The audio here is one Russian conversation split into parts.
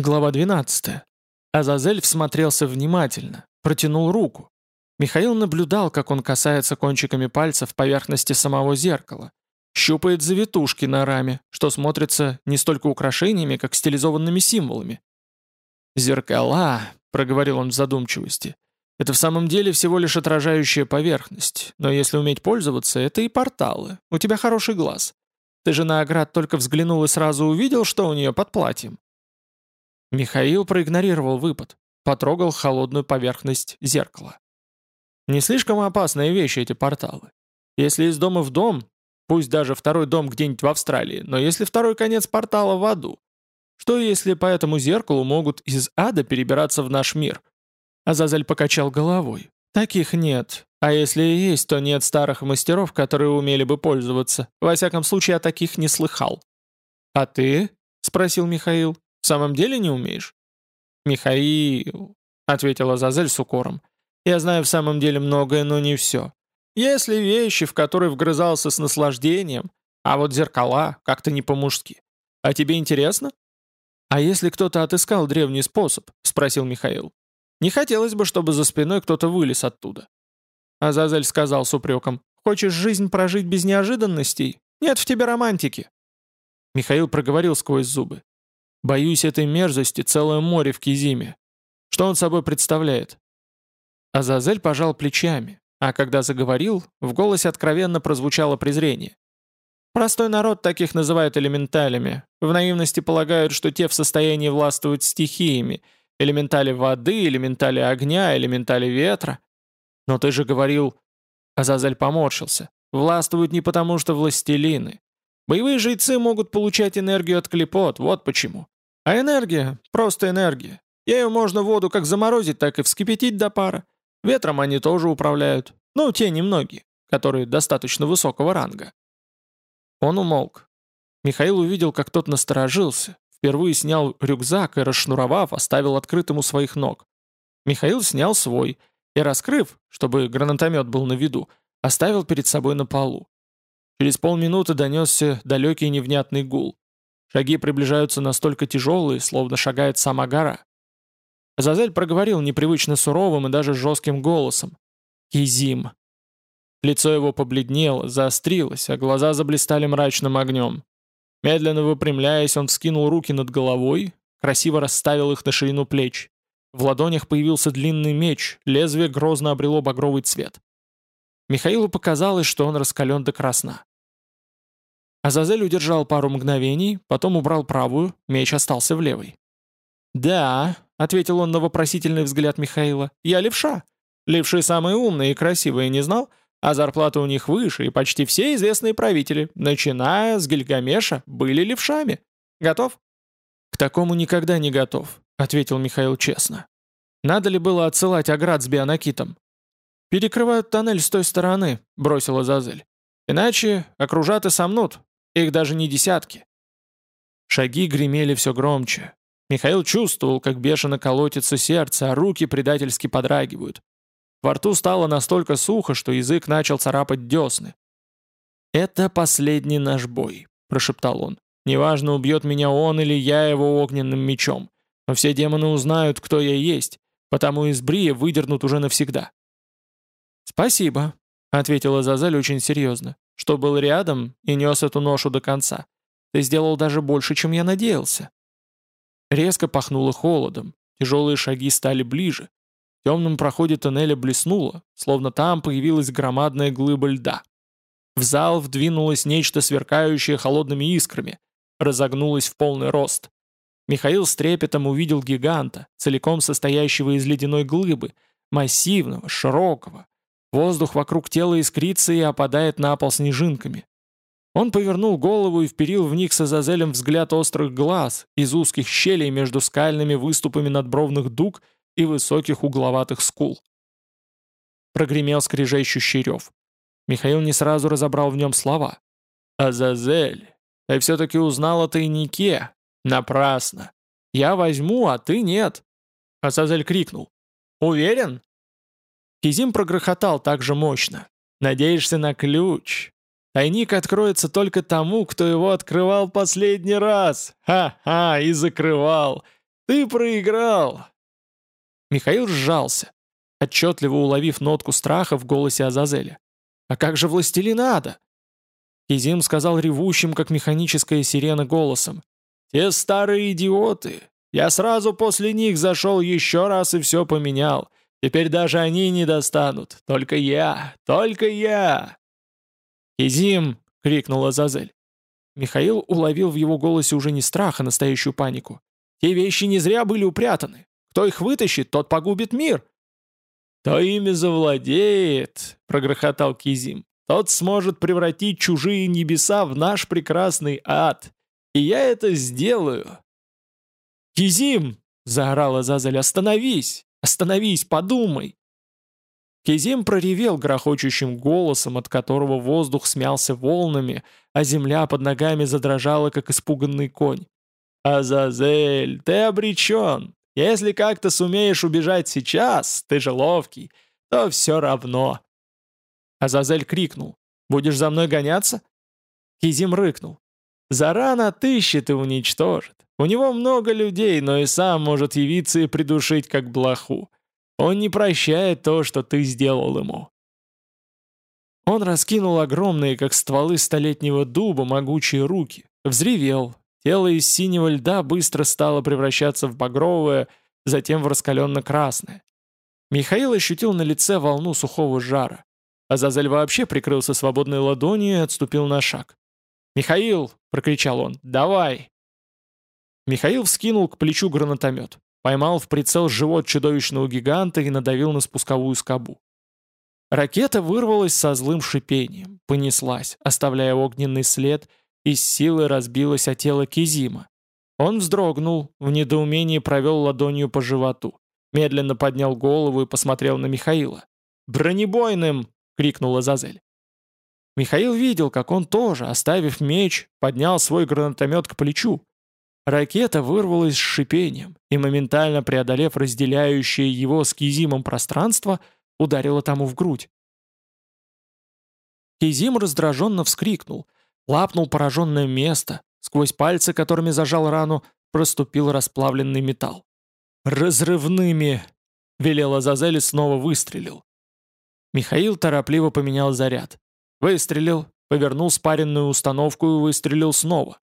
Глава 12. Азазель всмотрелся внимательно, протянул руку. Михаил наблюдал, как он касается кончиками пальцев поверхности самого зеркала, щупает завитушки на раме, что смотрится не столько украшениями, как стилизованными символами. «Зеркала», — проговорил он в задумчивости, — «это в самом деле всего лишь отражающая поверхность, но если уметь пользоваться, это и порталы. У тебя хороший глаз. Ты же на оград только взглянул и сразу увидел, что у нее под платьем. Михаил проигнорировал выпад, потрогал холодную поверхность зеркала. Не слишком опасные вещи эти порталы. Если из дома в дом, пусть даже второй дом где-нибудь в Австралии, но если второй конец портала в аду, что если по этому зеркалу могут из ада перебираться в наш мир? Азазель покачал головой. Таких нет. А если и есть, то нет старых мастеров, которые умели бы пользоваться. Во всяком случае, я таких не слыхал. «А ты?» — спросил Михаил. В самом деле не умеешь?» «Михаил», — ответила Зазель с укором, — «я знаю в самом деле многое, но не все. Если вещи, в которые вгрызался с наслаждением, а вот зеркала как-то не по-мужски. А тебе интересно?» «А если кто-то отыскал древний способ?» — спросил Михаил. «Не хотелось бы, чтобы за спиной кто-то вылез оттуда». Азазель сказал с упреком. «Хочешь жизнь прожить без неожиданностей? Нет в тебе романтики». Михаил проговорил сквозь зубы. Боюсь этой мерзости целое море в Кизиме. Что он собой представляет?» Азазель пожал плечами, а когда заговорил, в голосе откровенно прозвучало презрение. Простой народ таких называют элементалями. В наивности полагают, что те в состоянии властвовать стихиями. Элементали воды, элементали огня, элементали ветра. Но ты же говорил... Азазель поморщился. Властвуют не потому, что властелины. Боевые жрецы могут получать энергию от клепот, вот почему. А энергия — просто энергия. Ею можно воду как заморозить, так и вскипятить до пара. Ветром они тоже управляют. Ну, те немногие, которые достаточно высокого ранга. Он умолк. Михаил увидел, как тот насторожился, впервые снял рюкзак и, расшнуровав, оставил открытым у своих ног. Михаил снял свой и, раскрыв, чтобы гранатомет был на виду, оставил перед собой на полу. Через полминуты донесся далекий невнятный гул. Шаги приближаются настолько тяжелые, словно шагает сама гора. Азазель проговорил непривычно суровым и даже жестким голосом. «Кизим». Лицо его побледнело, заострилось, а глаза заблистали мрачным огнем. Медленно выпрямляясь, он вскинул руки над головой, красиво расставил их на ширину плеч. В ладонях появился длинный меч, лезвие грозно обрело багровый цвет. Михаилу показалось, что он раскален до красна. Азазель удержал пару мгновений, потом убрал правую, меч остался в левой. «Да», — ответил он на вопросительный взгляд Михаила, — «я левша. Левши самые умные и красивые, не знал? А зарплата у них выше, и почти все известные правители, начиная с Гильгамеша, были левшами. Готов?» «К такому никогда не готов», — ответил Михаил честно. «Надо ли было отсылать Аград с Бионакитом?» «Перекрывают тоннель с той стороны», — бросила Зазель. «Иначе окружат и сомнут, их даже не десятки. Шаги гремели все громче. Михаил чувствовал, как бешено колотится сердце, а руки предательски подрагивают. Во рту стало настолько сухо, что язык начал царапать десны. «Это последний наш бой», — прошептал он. «Неважно, убьет меня он или я его огненным мечом, но все демоны узнают, кто я есть, потому из Брия выдернут уже навсегда». «Спасибо», — ответила Зазель очень серьезно что был рядом и нес эту ношу до конца. Ты сделал даже больше, чем я надеялся». Резко пахнуло холодом, тяжелые шаги стали ближе. В темном проходе тоннеля блеснуло, словно там появилась громадная глыба льда. В зал вдвинулось нечто сверкающее холодными искрами, разогнулось в полный рост. Михаил с трепетом увидел гиганта, целиком состоящего из ледяной глыбы, массивного, широкого, Воздух вокруг тела искрится и опадает на пол снежинками. Он повернул голову и вперил в них с Азазелем взгляд острых глаз из узких щелей между скальными выступами надбровных дуг и высоких угловатых скул. Прогремел скрежещущий рев. Михаил не сразу разобрал в нем слова. «Азазель, ты все-таки узнал о тайнике. Напрасно. Я возьму, а ты нет». Азазель крикнул. «Уверен?» Кизим прогрохотал так же мощно. «Надеешься на ключ? Тайник откроется только тому, кто его открывал последний раз. Ха-ха, и закрывал. Ты проиграл!» Михаил сжался, отчетливо уловив нотку страха в голосе Азазеля. «А как же властелин ада?» Кизим сказал ревущим, как механическая сирена, голосом. «Те старые идиоты! Я сразу после них зашел еще раз и все поменял. Теперь даже они не достанут. Только я! Только я!» «Кизим!» — крикнул Азазель. Михаил уловил в его голосе уже не страх, а настоящую панику. «Те вещи не зря были упрятаны. Кто их вытащит, тот погубит мир!» «Кто ими завладеет?» — прогрохотал Кизим. «Тот сможет превратить чужие небеса в наш прекрасный ад. И я это сделаю!» «Кизим!» — заорала Зазель. «Остановись! Остановись! Подумай!» Кизим проревел грохочущим голосом, от которого воздух смялся волнами, а земля под ногами задрожала, как испуганный конь. «Азазель, ты обречен! Если как-то сумеешь убежать сейчас, ты же ловкий, то все равно. Азазель крикнул. «Будешь за мной гоняться?» Кизим рыкнул. «Заран отыщет и уничтожит. У него много людей, но и сам может явиться и придушить, как блоху. Он не прощает то, что ты сделал ему». Он раскинул огромные, как стволы столетнего дуба, могучие руки, взревел, Тело из синего льда быстро стало превращаться в багровое, затем в раскаленно-красное. Михаил ощутил на лице волну сухого жара. Азазель вообще прикрылся свободной ладонью и отступил на шаг. «Михаил!» — прокричал он. «Давай!» Михаил вскинул к плечу гранатомет, поймал в прицел живот чудовищного гиганта и надавил на спусковую скобу. Ракета вырвалась со злым шипением, понеслась, оставляя огненный след — и с силой разбилось о тело Кизима. Он вздрогнул, в недоумении провел ладонью по животу, медленно поднял голову и посмотрел на Михаила. «Бронебойным!» — крикнула Зазель. Михаил видел, как он тоже, оставив меч, поднял свой гранатомет к плечу. Ракета вырвалась с шипением и, моментально преодолев разделяющее его с Кизимом пространство, ударила тому в грудь. Кизим раздраженно вскрикнул — Лапнул пораженное место, сквозь пальцы, которыми зажал рану, проступил расплавленный металл. «Разрывными!» — велел Азазель и снова выстрелил. Михаил торопливо поменял заряд. Выстрелил, повернул спаренную установку и выстрелил снова.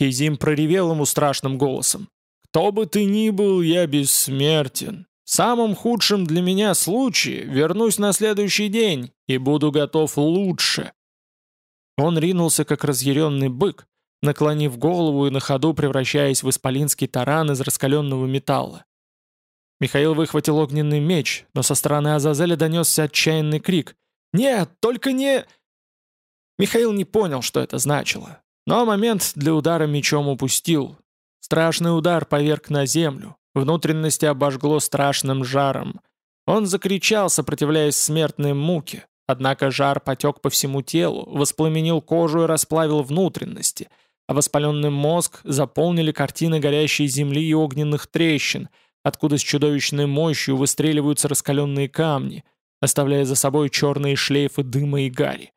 Кизим проревел ему страшным голосом. «Кто бы ты ни был, я бессмертен. В самом худшем для меня случае вернусь на следующий день и буду готов лучше. Он ринулся, как разъяренный бык, наклонив голову и на ходу превращаясь в исполинский таран из раскаленного металла. Михаил выхватил огненный меч, но со стороны Азазеля донесся отчаянный крик. «Нет, только не...» Михаил не понял, что это значило, но момент для удара мечом упустил. Страшный удар поверг на землю, внутренности обожгло страшным жаром. Он закричал, сопротивляясь смертной муке, Однако жар потек по всему телу, воспламенил кожу и расплавил внутренности, а воспаленный мозг заполнили картины горящей земли и огненных трещин, откуда с чудовищной мощью выстреливаются раскаленные камни, оставляя за собой черные шлейфы дыма и гари.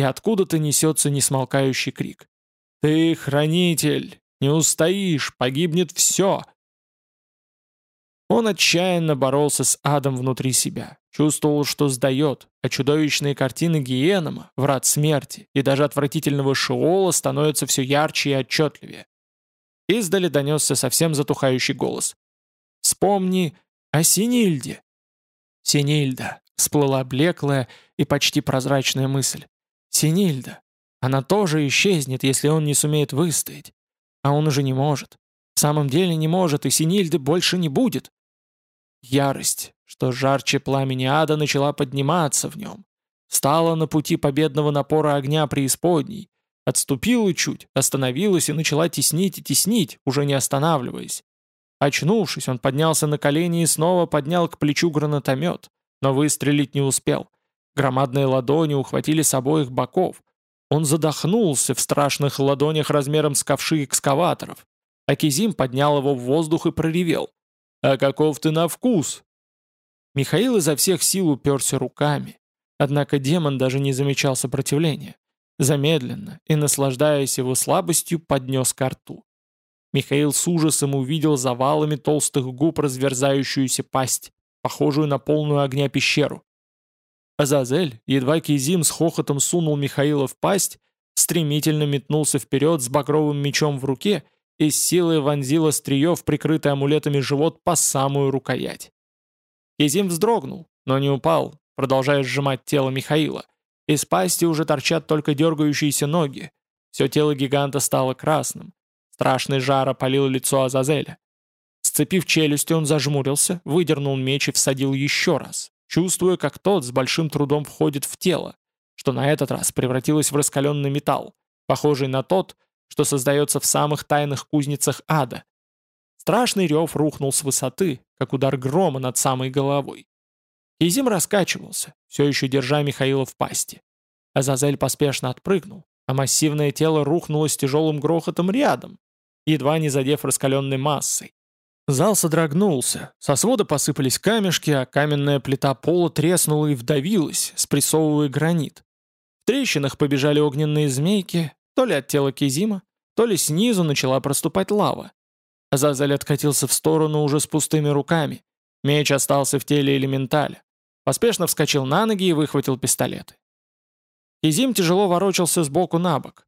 И откуда-то несется несмолкающий крик. «Ты хранитель! Не устоишь! Погибнет все!» Он отчаянно боролся с адом внутри себя, чувствовал, что сдает, а чудовищные картины Гиенома, врат смерти и даже отвратительного Шиола становятся все ярче и отчетливее. Издали донесся совсем затухающий голос. «Вспомни о Синильде!» «Синильда!» — всплыла блеклая и почти прозрачная мысль. «Синильда! Она тоже исчезнет, если он не сумеет выстоять. А он уже не может. В самом деле не может, и Синильды больше не будет. Ярость, что жарче пламени ада начала подниматься в нем, стала на пути победного напора огня преисподней, отступила чуть, остановилась и начала теснить и теснить, уже не останавливаясь. Очнувшись, он поднялся на колени и снова поднял к плечу гранатомет, но выстрелить не успел. Громадные ладони ухватили с обоих боков. Он задохнулся в страшных ладонях размером с ковши экскаваторов. Акизим поднял его в воздух и проревел. «А каков ты на вкус?» Михаил изо всех сил уперся руками. Однако демон даже не замечал сопротивления. Замедленно и, наслаждаясь его слабостью, поднес ко рту. Михаил с ужасом увидел завалами толстых губ разверзающуюся пасть, похожую на полную огня пещеру. Азазель, едва Кизим с хохотом сунул Михаила в пасть, стремительно метнулся вперед с багровым мечом в руке и с силой вонзил острие в прикрытый амулетами живот по самую рукоять. Кизим вздрогнул, но не упал, продолжая сжимать тело Михаила. Из пасти уже торчат только дергающиеся ноги. Все тело гиганта стало красным. Страшный жар опалил лицо Азазеля. Сцепив челюсти, он зажмурился, выдернул меч и всадил еще раз, чувствуя, как тот с большим трудом входит в тело, что на этот раз превратилось в раскаленный металл, похожий на тот, что создается в самых тайных кузницах ада. Страшный рев рухнул с высоты, как удар грома над самой головой. Изим раскачивался, все еще держа Михаила в пасти. Азазель поспешно отпрыгнул, а массивное тело рухнуло с тяжелым грохотом рядом, едва не задев раскаленной массой. Зал содрогнулся, со свода посыпались камешки, а каменная плита пола треснула и вдавилась, спрессовывая гранит. В трещинах побежали огненные змейки, то ли от тела Кизима, то ли снизу начала проступать лава. Азазель откатился в сторону уже с пустыми руками. Меч остался в теле элементаля. Поспешно вскочил на ноги и выхватил пистолеты. Кизим тяжело ворочался сбоку на бок.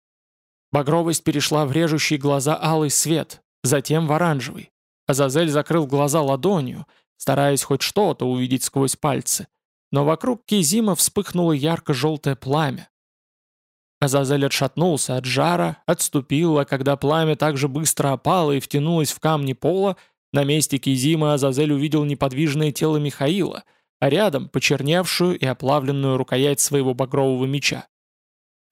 Багровость перешла в режущий глаза алый свет, затем в оранжевый. Азазель закрыл глаза ладонью, стараясь хоть что-то увидеть сквозь пальцы. Но вокруг Кизима вспыхнуло ярко-желтое пламя. Азазель отшатнулся от жара, отступил, а когда пламя так же быстро опало и втянулось в камни пола, на месте Кизима Азазель увидел неподвижное тело Михаила, а рядом почерневшую и оплавленную рукоять своего багрового меча.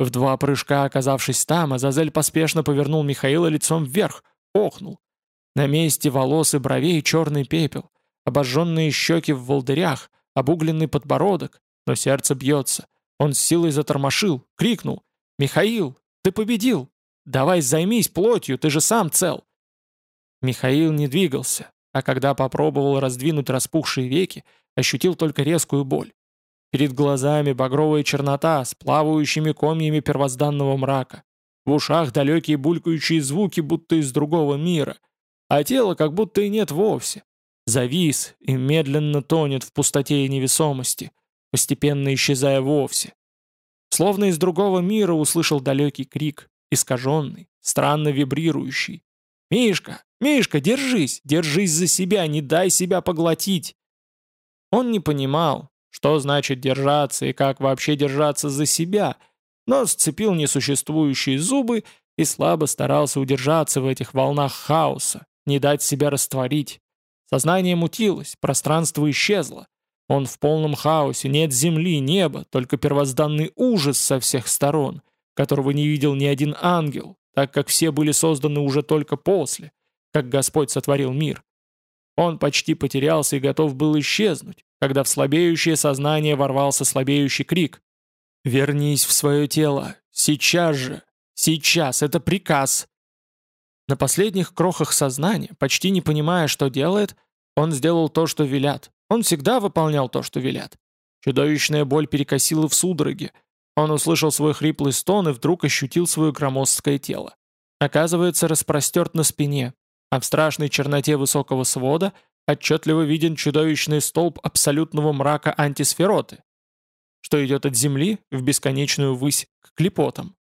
В два прыжка оказавшись там, Азазель поспешно повернул Михаила лицом вверх, охнул. На месте волос и бровей черный пепел, обожженные щеки в волдырях, обугленный подбородок, но сердце бьется. Он с силой затормошил, крикнул «Михаил, ты победил! Давай займись плотью, ты же сам цел!» Михаил не двигался, а когда попробовал раздвинуть распухшие веки, ощутил только резкую боль. Перед глазами багровая чернота с плавающими комьями первозданного мрака. В ушах далекие булькающие звуки, будто из другого мира. А тело как будто и нет вовсе. Завис и медленно тонет в пустоте и невесомости, постепенно исчезая вовсе. Словно из другого мира услышал далекий крик, искаженный, странно вибрирующий. «Мишка! Мишка, держись! Держись за себя, не дай себя поглотить!» Он не понимал, что значит держаться и как вообще держаться за себя, но сцепил несуществующие зубы и слабо старался удержаться в этих волнах хаоса, не дать себя растворить. Сознание мутилось, пространство исчезло. Он в полном хаосе, нет земли, неба, только первозданный ужас со всех сторон, которого не видел ни один ангел, так как все были созданы уже только после, как Господь сотворил мир. Он почти потерялся и готов был исчезнуть, когда в слабеющее сознание ворвался слабеющий крик. «Вернись в свое тело! Сейчас же! Сейчас! Это приказ!» На последних крохах сознания, почти не понимая, что делает, он сделал то, что велят. Он всегда выполнял то, что велят. Чудовищная боль перекосила в судороге. Он услышал свой хриплый стон и вдруг ощутил свое громоздкое тело. Оказывается, распростерт на спине, а в страшной черноте высокого свода отчетливо виден чудовищный столб абсолютного мрака антисфероты, что идет от Земли в бесконечную высь к клепотам.